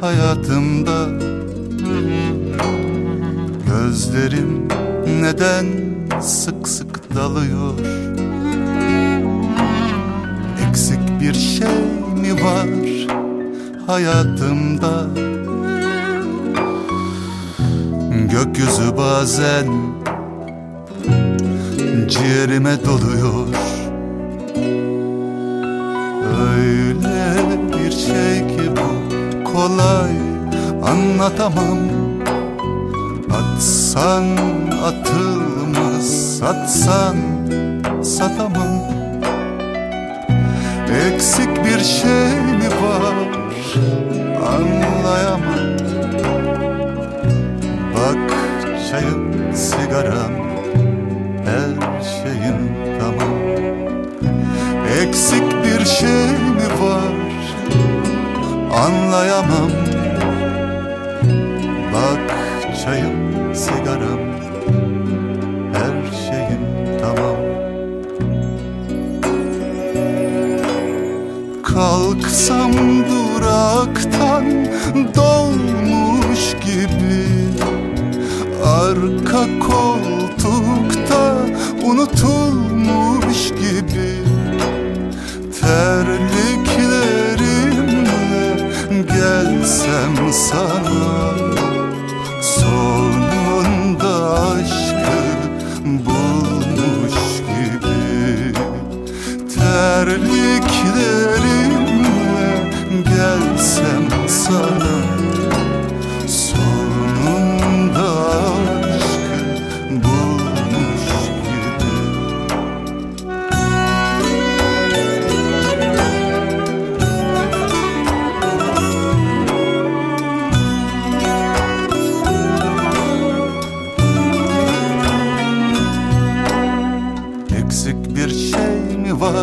hayatımda. Gözlerim neden sık sık dalıyor? Eksik bir şey mi var hayatımda? Gökyüzü bazen ciğerime doluyor. Öyle bir şey kolay anlatamam. Atsan atılmaz satsan satamam. Eksik bir şey mi var? Anlayamam. Bak çayım sigaram her şeyim tamam. Eksik bir şey anlayamam. Bak çayım sigaram. Her şeyim tamam. Kalksam duraktan dolmuş gibi. Arka koltukta unutulmuş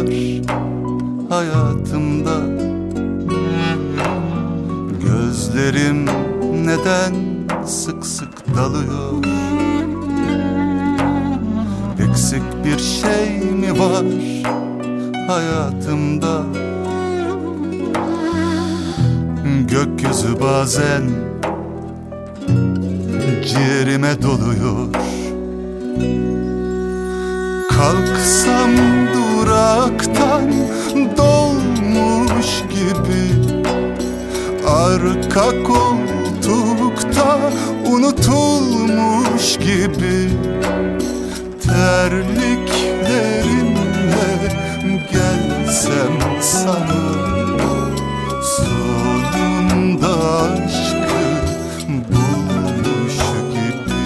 var hayatımda. Gözlerim neden sık sık dalıyor? Eksik bir şey mi var hayatımda? Gökyüzü bazen ciğerime doluyor. Kalksam duraktan dolmuş gibi. Arka koltukta unutulmuş gibi. Terliklerimle gelsem sana Sonunda aşkı bulmuş gibi.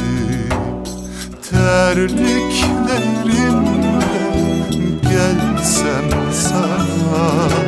Terliklerimle gelsem sana.